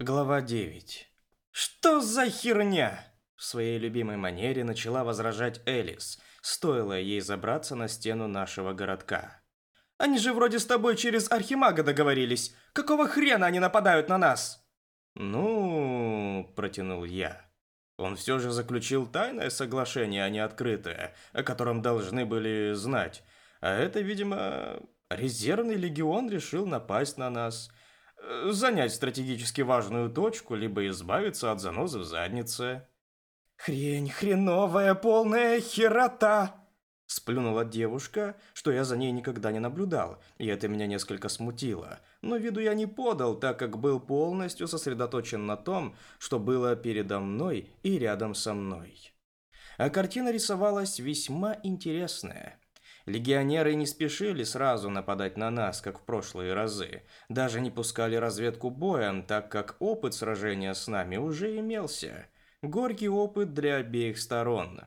Глава 9. «Что за херня?» В своей любимой манере начала возражать Элис, стоило ей забраться на стену нашего городка. «Они же вроде с тобой через Архимага договорились. Какого хрена они нападают на нас?» «Ну...» – протянул я. Он все же заключил тайное соглашение, а не открытое, о котором должны были знать. А это, видимо, резервный легион решил напасть на нас – занять стратегически важную точку, либо избавиться от занозы в заднице. «Хрень хреновая, полная херота!» Сплюнула девушка, что я за ней никогда не наблюдал, и это меня несколько смутило. Но виду я не подал, так как был полностью сосредоточен на том, что было передо мной и рядом со мной. А картина рисовалась весьма интересная. Легионеры не спешили сразу нападать на нас, как в прошлые разы. Даже не пускали разведку боем, так как опыт сражения с нами уже имелся. Горький опыт для обеих сторон.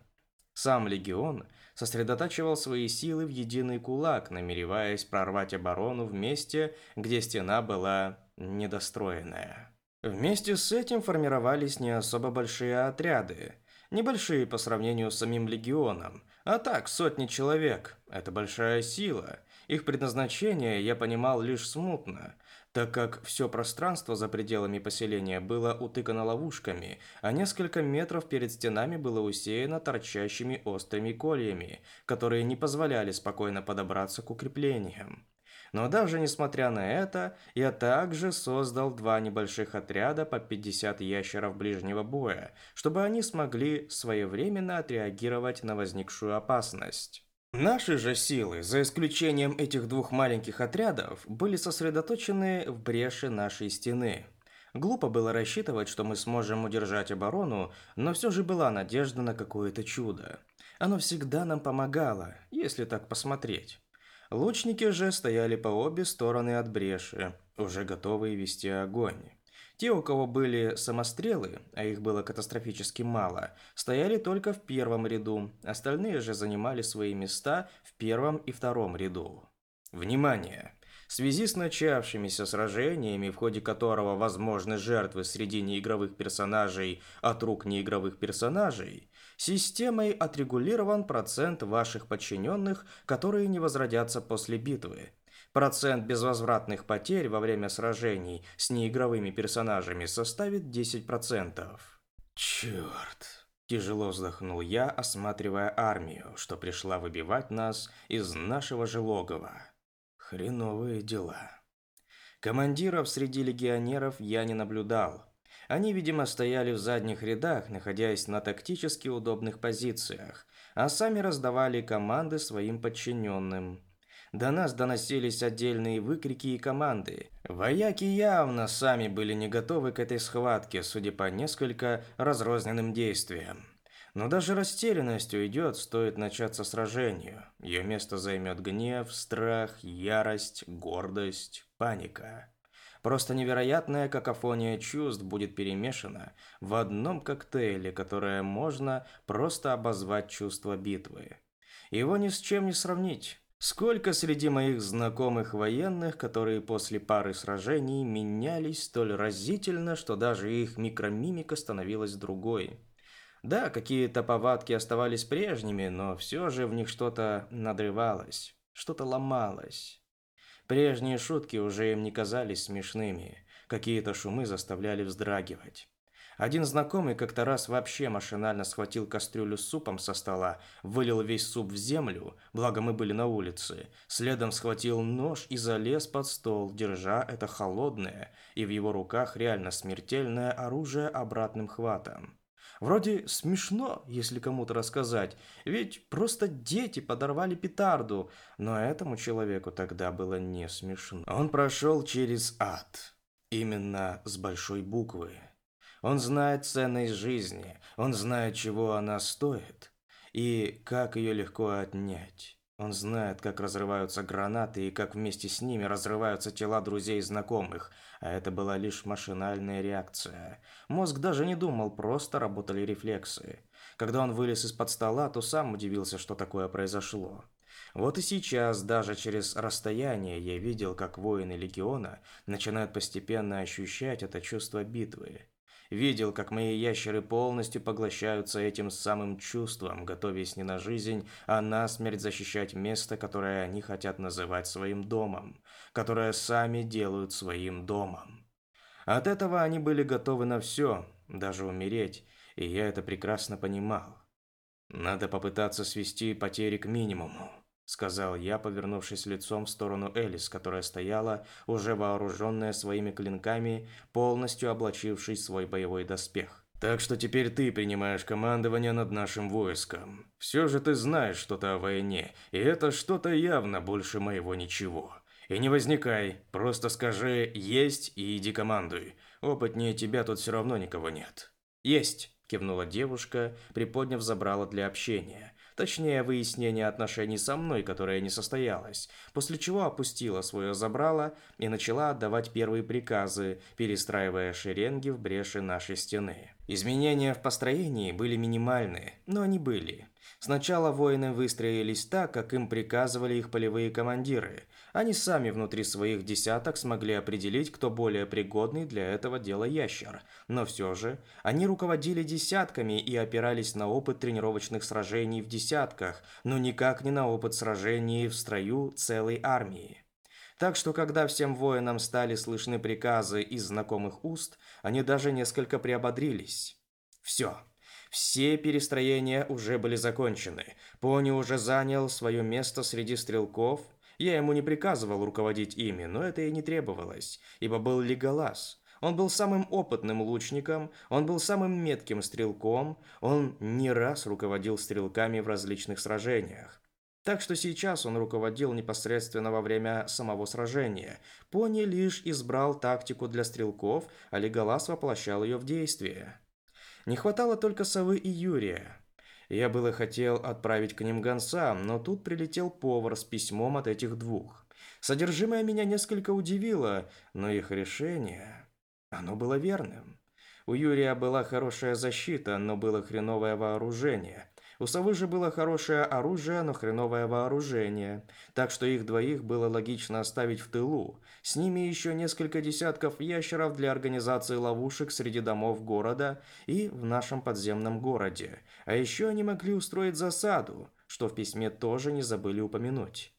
Сам легион сосредотачивал свои силы в единый кулак, намереваясь прорвать оборону в месте, где стена была недостроенная. Вместе с этим формировались не особо большие отряды, небольшие по сравнению с самим легионом, а так, сотни человек – это большая сила. Их предназначение я понимал лишь смутно, так как все пространство за пределами поселения было утыкано ловушками, а несколько метров перед стенами было усеяно торчащими острыми кольями, которые не позволяли спокойно подобраться к укреплениям. Но даже несмотря на это, я также создал два небольших отряда по 50 ящеров ближнего боя, чтобы они смогли своевременно отреагировать на возникшую опасность. Наши же силы, за исключением этих двух маленьких отрядов, были сосредоточены в бреше нашей стены. Глупо было рассчитывать, что мы сможем удержать оборону, но все же была надежда на какое-то чудо. Оно всегда нам помогало, если так посмотреть. Лучники же стояли по обе стороны от бреши, уже готовые вести огонь. Те, у кого были самострелы, а их было катастрофически мало, стояли только в первом ряду, остальные же занимали свои места в первом и втором ряду. Внимание! В связи с начавшимися сражениями, в ходе которого возможны жертвы среди неигровых персонажей от рук неигровых персонажей, Системой отрегулирован процент ваших подчиненных, которые не возродятся после битвы. Процент безвозвратных потерь во время сражений с неигровыми персонажами составит 10%. Черт. Тяжело вздохнул я, осматривая армию, что пришла выбивать нас из нашего же логова. Хреновые дела. Командиров среди легионеров я не наблюдал, они, видимо, стояли в задних рядах, находясь на тактически удобных позициях, а сами раздавали команды своим подчиненным. До нас доносились отдельные выкрики и команды. Вояки явно сами были не готовы к этой схватке, судя по несколько разрозненным действиям. Но даже растерянность уйдет, стоит начаться сражению. Ее место займет гнев, страх, ярость, гордость, паника. Просто невероятная какофония чувств будет перемешана в одном коктейле, которое можно просто обозвать чувство битвы. Его ни с чем не сравнить. Сколько среди моих знакомых военных, которые после пары сражений менялись столь разительно, что даже их микромимика становилась другой. Да, какие-то повадки оставались прежними, но все же в них что-то надрывалось, что-то ломалось. Прежние шутки уже им не казались смешными. Какие-то шумы заставляли вздрагивать. Один знакомый как-то раз вообще машинально схватил кастрюлю с супом со стола, вылил весь суп в землю, благо мы были на улице, следом схватил нож и залез под стол, держа это холодное и в его руках реально смертельное оружие обратным хватом. Вроде смешно, если кому-то рассказать, ведь просто дети подорвали петарду, но этому человеку тогда было не смешно. Он прошел через ад, именно с большой буквы. Он знает ценность жизни, он знает, чего она стоит и как ее легко отнять. Он знает, как разрываются гранаты и как вместе с ними разрываются тела друзей и знакомых, а это была лишь машинальная реакция. Мозг даже не думал, просто работали рефлексы. Когда он вылез из-под стола, то сам удивился, что такое произошло. Вот и сейчас, даже через расстояние, я видел, как воины легиона начинают постепенно ощущать это чувство битвы. Видел, как мои ящеры полностью поглощаются этим самым чувством, готовясь не на жизнь, а на смерть защищать место, которое они хотят называть своим домом, которое сами делают своим домом. От этого они были готовы на все, даже умереть, и я это прекрасно понимал. Надо попытаться свести потери к минимуму сказал я, повернувшись лицом в сторону Элис, которая стояла, уже вооруженная своими клинками, полностью облачившись в свой боевой доспех. Так что теперь ты принимаешь командование над нашим войском. Все же ты знаешь что-то о войне, и это что-то явно больше моего ничего. И не возникай, просто скажи «есть» и иди командуй. Опытнее тебя тут все равно никого нет. «Есть», – кивнула девушка, приподняв забрала для общения. Точнее, выяснение отношений со мной, которое не состоялось, после чего опустила свое забрало и начала отдавать первые приказы, перестраивая шеренги в бреши нашей стены. Изменения в построении были минимальны, но они были. Сначала воины выстроились так, как им приказывали их полевые командиры. Они сами внутри своих десяток смогли определить, кто более пригодный для этого дела ящер. Но все же, они руководили десятками и опирались на опыт тренировочных сражений в десятках, но никак не на опыт сражений в строю целой армии. Так что, когда всем воинам стали слышны приказы из знакомых уст, они даже несколько приободрились. Все. Все перестроения уже были закончены. Пони уже занял свое место среди стрелков. Я ему не приказывал руководить ими, но это и не требовалось, ибо был Леголас. Он был самым опытным лучником, он был самым метким стрелком, он не раз руководил стрелками в различных сражениях. Так что сейчас он руководил непосредственно во время самого сражения. Пони лишь избрал тактику для стрелков, а Леголас воплощал ее в действие. Не хватало только совы и Юрия. Я было хотел отправить к ним гонца, но тут прилетел повар с письмом от этих двух. Содержимое меня несколько удивило, но их решение... Оно было верным. У Юрия была хорошая защита, но было хреновое вооружение. У совы же было хорошее оружие, но хреновое вооружение, так что их двоих было логично оставить в тылу. С ними еще несколько десятков ящеров для организации ловушек среди домов города и в нашем подземном городе. А еще они могли устроить засаду, что в письме тоже не забыли упомянуть.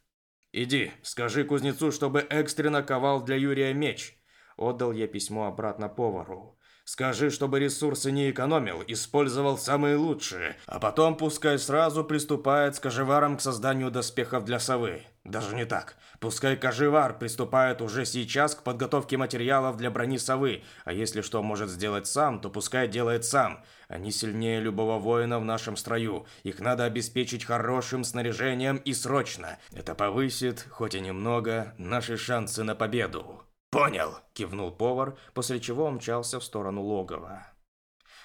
«Иди, скажи кузнецу, чтобы экстренно ковал для Юрия меч», Отдал я письмо обратно повару. Скажи, чтобы ресурсы не экономил, использовал самые лучшие, а потом пускай сразу приступает с кожеваром к созданию доспехов для совы. Даже не так. Пускай кожевар приступает уже сейчас к подготовке материалов для брони совы, а если что может сделать сам, то пускай делает сам. Они сильнее любого воина в нашем строю. Их надо обеспечить хорошим снаряжением и срочно. Это повысит, хоть и немного, наши шансы на победу. «Понял», – кивнул повар, после чего умчался в сторону логова.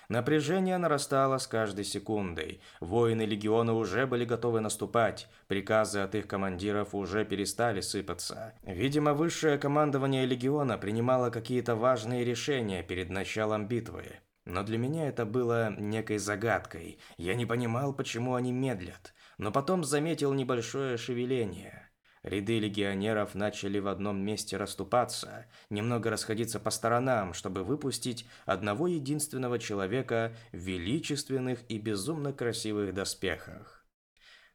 Напряжение нарастало с каждой секундой. Воины легиона уже были готовы наступать. Приказы от их командиров уже перестали сыпаться. Видимо, высшее командование легиона принимало какие-то важные решения перед началом битвы. Но для меня это было некой загадкой. Я не понимал, почему они медлят. Но потом заметил небольшое шевеление. Ряды легионеров начали в одном месте расступаться, немного расходиться по сторонам, чтобы выпустить одного единственного человека в величественных и безумно красивых доспехах.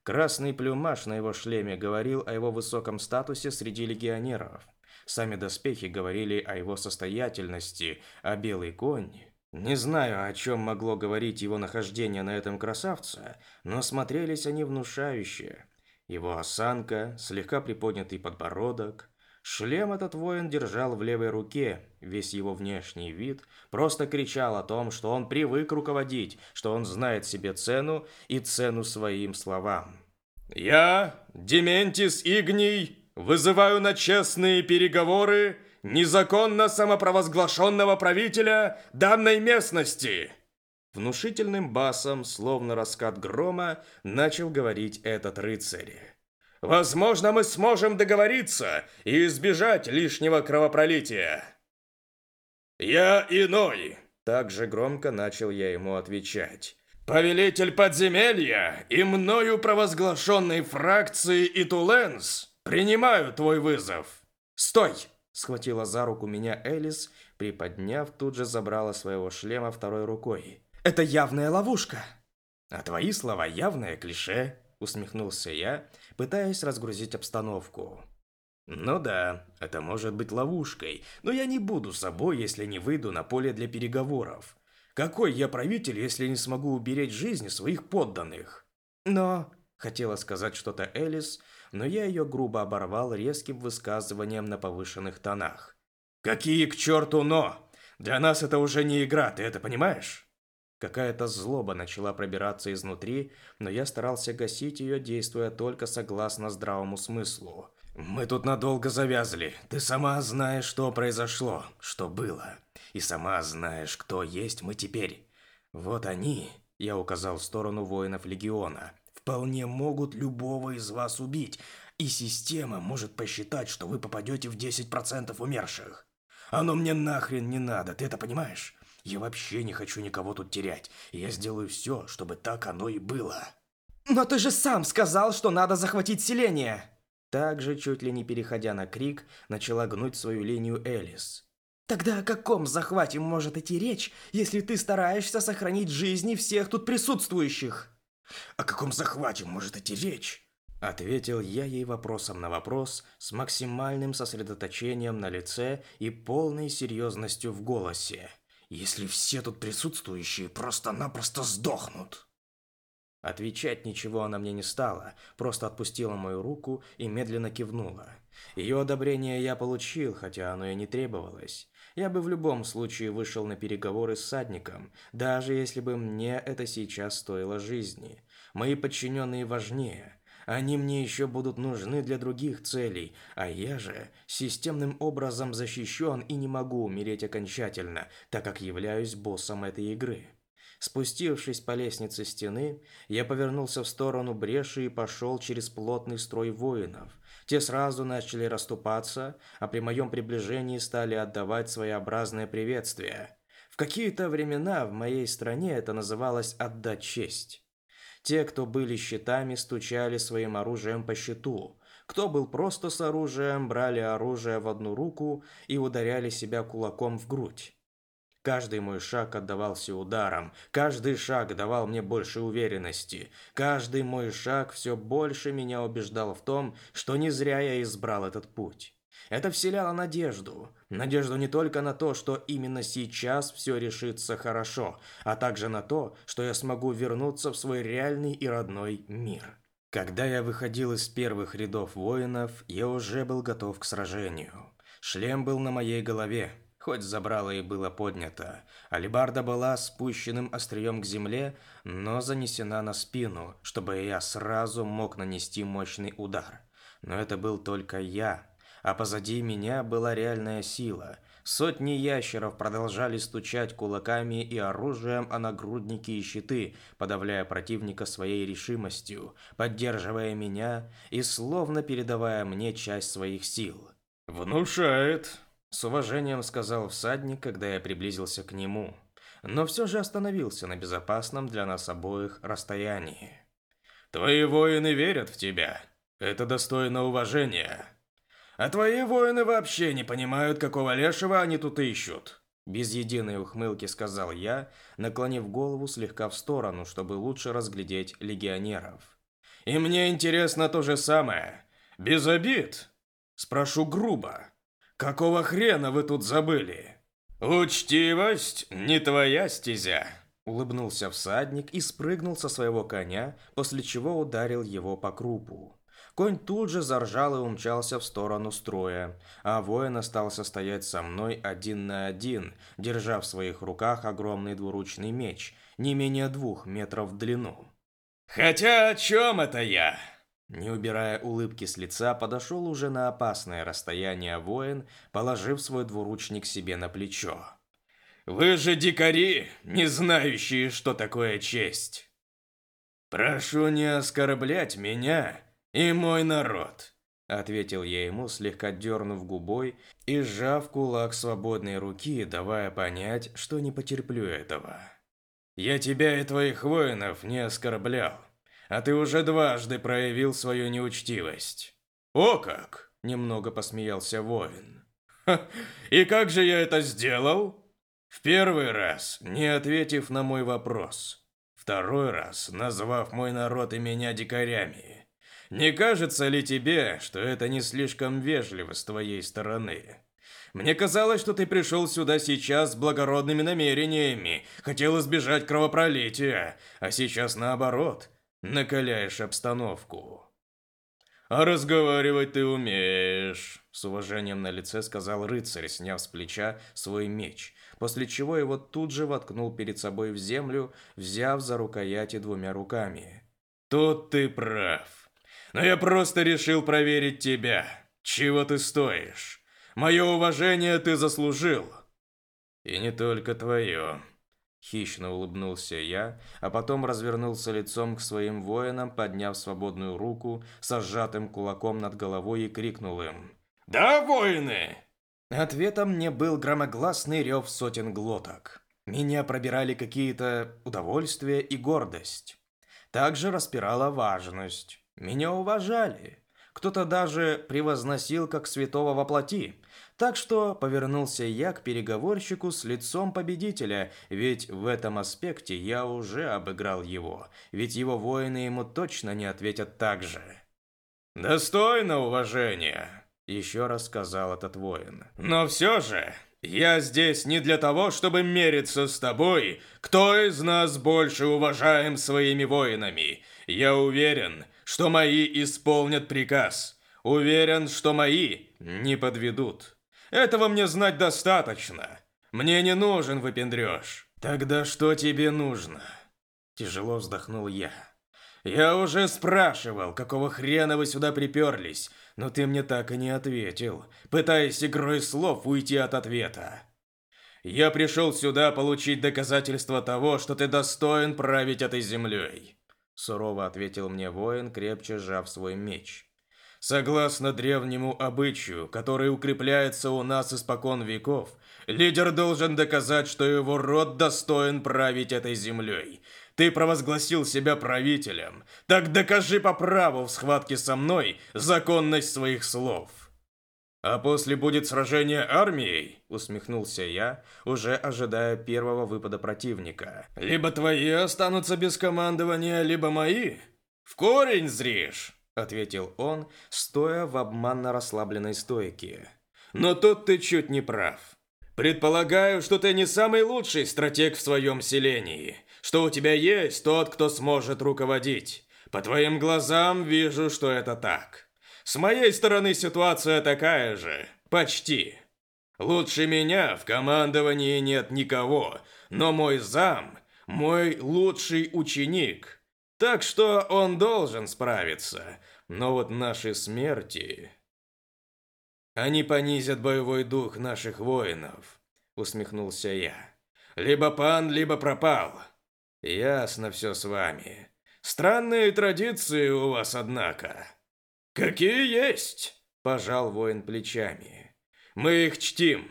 Красный плюмаж на его шлеме говорил о его высоком статусе среди легионеров. Сами доспехи говорили о его состоятельности, а белый конь... Не знаю, о чем могло говорить его нахождение на этом красавце, но смотрелись они внушающе. Его осанка, слегка приподнятый подбородок. Шлем этот воин держал в левой руке. Весь его внешний вид просто кричал о том, что он привык руководить, что он знает себе цену и цену своим словам. «Я, Дементис Игний, вызываю на честные переговоры незаконно самопровозглашенного правителя данной местности!» Внушительным басом, словно раскат грома, начал говорить этот рыцарь. «Возможно, мы сможем договориться и избежать лишнего кровопролития». «Я иной!» Также громко начал я ему отвечать. Повелитель подземелья и мною провозглашенной фракции Итуленс принимаю твой вызов. Стой! Схватила за руку меня Элис, приподняв, тут же забрала своего шлема второй рукой. Это явная ловушка. А твои слова явное клише, усмехнулся я, пытаясь разгрузить обстановку. Ну да, это может быть ловушкой, но я не буду собой, если не выйду на поле для переговоров. Какой я правитель, если не смогу уберечь жизни своих подданных? Но... Хотела сказать что-то Элис, но я ее грубо оборвал резким высказыванием на повышенных тонах. «Какие к черту «но»? Для нас это уже не игра, ты это понимаешь?» Какая-то злоба начала пробираться изнутри, но я старался гасить ее, действуя только согласно здравому смыслу. «Мы тут надолго завязли. Ты сама знаешь, что произошло, что было. И сама знаешь, кто есть мы теперь. Вот они, я указал в сторону воинов Легиона, вполне могут любого из вас убить, и система может посчитать, что вы попадете в 10% умерших. Оно мне нахрен не надо, ты это понимаешь? Я вообще не хочу никого тут терять, я сделаю все, чтобы так оно и было». «Но ты же сам сказал, что надо захватить селение!» Также, чуть ли не переходя на крик, начала гнуть свою линию Элис. «Тогда о каком захвате может идти речь, если ты стараешься сохранить жизни всех тут присутствующих?» «О каком захвате может идти речь?» Ответил я ей вопросом на вопрос с максимальным сосредоточением на лице и полной серьезностью в голосе. «Если все тут присутствующие просто-напросто сдохнут!» Отвечать ничего она мне не стала, просто отпустила мою руку и медленно кивнула. Ее одобрение я получил, хотя оно и не требовалось. Я бы в любом случае вышел на переговоры с садником, даже если бы мне это сейчас стоило жизни. Мои подчиненные важнее. Они мне еще будут нужны для других целей, а я же системным образом защищен и не могу умереть окончательно, так как являюсь боссом этой игры. Спустившись по лестнице стены, я повернулся в сторону бреши и пошел через плотный строй воинов. Те сразу начали расступаться, а при моем приближении стали отдавать своеобразное приветствие. В какие-то времена в моей стране это называлось «отдать честь». Те, кто были щитами, стучали своим оружием по щиту. Кто был просто с оружием, брали оружие в одну руку и ударяли себя кулаком в грудь. Каждый мой шаг отдавался ударом, каждый шаг давал мне больше уверенности, каждый мой шаг все больше меня убеждал в том, что не зря я избрал этот путь. Это вселяло надежду. Надежду не только на то, что именно сейчас все решится хорошо, а также на то, что я смогу вернуться в свой реальный и родной мир. Когда я выходил из первых рядов воинов, я уже был готов к сражению. Шлем был на моей голове, хоть забрало и было поднято. Алибарда была спущенным острием к земле, но занесена на спину, чтобы я сразу мог нанести мощный удар. Но это был только я, а позади меня была реальная сила. Сотни ящеров продолжали стучать кулаками и оружием о нагрудники и щиты, подавляя противника своей решимостью, поддерживая меня и словно передавая мне часть своих сил. «Внушает», с уважением сказал всадник, когда я приблизился к нему, но все же остановился на безопасном для нас обоих расстоянии. «Твои воины верят в тебя. Это достойно уважения. А твои воины вообще не понимают, какого лешего они тут ищут». Без единой ухмылки сказал я, наклонив голову слегка в сторону, чтобы лучше разглядеть легионеров. «И мне интересно то же самое. Без обид. Спрошу грубо. Какого хрена вы тут забыли? Учтивость не твоя стезя. Улыбнулся всадник и спрыгнул со своего коня, после чего ударил его по крупу. Конь тут же заржал и умчался в сторону строя, а воин остался стоять со мной один на один, держа в своих руках огромный двуручный меч, не менее двух метров в длину. «Хотя о чем это я?» Не убирая улыбки с лица, подошел уже на опасное расстояние воин, положив свой двуручник себе на плечо. «Вы же дикари, не знающие, что такое честь!» «Прошу не оскорблять меня и мой народ», — ответил я ему, слегка дернув губой и сжав кулак свободной руки, давая понять, что не потерплю этого. Я тебя и твоих воинов не оскорблял, а ты уже дважды проявил свою неучтивость. О как! Немного посмеялся воин. И как же я это сделал? В первый раз, не ответив на мой вопрос. Второй раз, назвав мой народ и меня дикарями. Не кажется ли тебе, что это не слишком вежливо с твоей стороны? Мне казалось, что ты пришел сюда сейчас с благородными намерениями, хотел избежать кровопролития, а сейчас наоборот, накаляешь обстановку. А разговаривать ты умеешь, с уважением на лице сказал рыцарь, сняв с плеча свой меч, после чего его тут же воткнул перед собой в землю, взяв за рукояти двумя руками. Тут ты прав. Но я просто решил проверить тебя. Чего ты стоишь? Мое уважение ты заслужил. И не только твое. Хищно улыбнулся я, а потом развернулся лицом к своим воинам, подняв свободную руку со сжатым кулаком над головой и крикнул им. «Да, воины!» Ответом мне был громогласный рев сотен глоток. Меня пробирали какие-то удовольствия и гордость. Также распирала важность. Меня уважали. Кто-то даже превозносил как святого во плоти. Так что повернулся я к переговорщику с лицом победителя, ведь в этом аспекте я уже обыграл его, ведь его воины ему точно не ответят так же. «Достойно уважения», — еще раз сказал этот воин. «Но все же, я здесь не для того, чтобы мериться с тобой, кто из нас больше уважаем своими воинами. Я уверен, что мои исполнят приказ. Уверен, что мои не подведут. Этого мне знать достаточно. Мне не нужен выпендреж. Тогда что тебе нужно? Тяжело вздохнул я. Я уже спрашивал, какого хрена вы сюда приперлись, но ты мне так и не ответил, пытаясь игрой слов уйти от ответа. Я пришел сюда получить доказательства того, что ты достоин править этой землей. Сурово ответил мне воин, крепче сжав свой меч. Согласно древнему обычаю, который укрепляется у нас испокон веков, лидер должен доказать, что его род достоин править этой землей. Ты провозгласил себя правителем, так докажи по праву в схватке со мной законность своих слов. «А после будет сражение армией?» – усмехнулся я, уже ожидая первого выпада противника. «Либо твои останутся без командования, либо мои. В корень зришь!» – ответил он, стоя в обманно расслабленной стойке. «Но тут ты чуть не прав. Предполагаю, что ты не самый лучший стратег в своем селении, что у тебя есть тот, кто сможет руководить. По твоим глазам вижу, что это так». С моей стороны ситуация такая же. Почти. Лучше меня в командовании нет никого, но мой зам – мой лучший ученик. Так что он должен справиться. Но вот наши смерти... Они понизят боевой дух наших воинов, усмехнулся я. Либо пан, либо пропал. Ясно все с вами. Странные традиции у вас, однако. «Какие есть!» – пожал воин плечами. «Мы их чтим.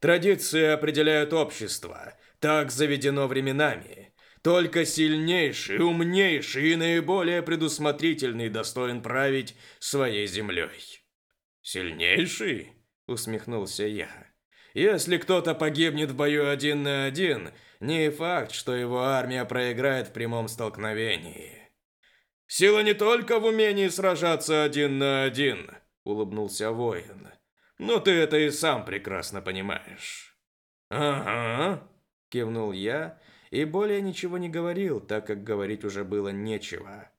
Традиции определяют общество. Так заведено временами. Только сильнейший, умнейший и наиболее предусмотрительный достоин править своей землей». «Сильнейший?» – усмехнулся я. «Если кто-то погибнет в бою один на один, не факт, что его армия проиграет в прямом столкновении». Сила не только в умении сражаться один на один, улыбнулся воин. Но ты это и сам прекрасно понимаешь. Ага, кивнул я и более ничего не говорил, так как говорить уже было нечего.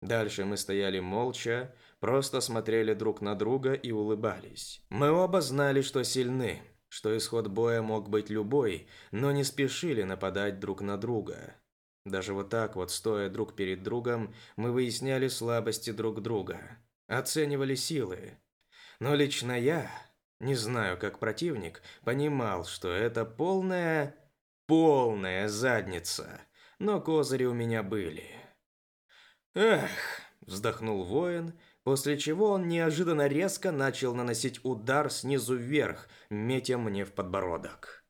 Дальше мы стояли молча, просто смотрели друг на друга и улыбались. Мы оба знали, что сильны, что исход боя мог быть любой, но не спешили нападать друг на друга. Даже вот так вот, стоя друг перед другом, мы выясняли слабости друг друга, оценивали силы. Но лично я, не знаю как противник, понимал, что это полная, полная задница. Но козыри у меня были. Эх, вздохнул воин, после чего он неожиданно резко начал наносить удар снизу вверх, метя мне в подбородок.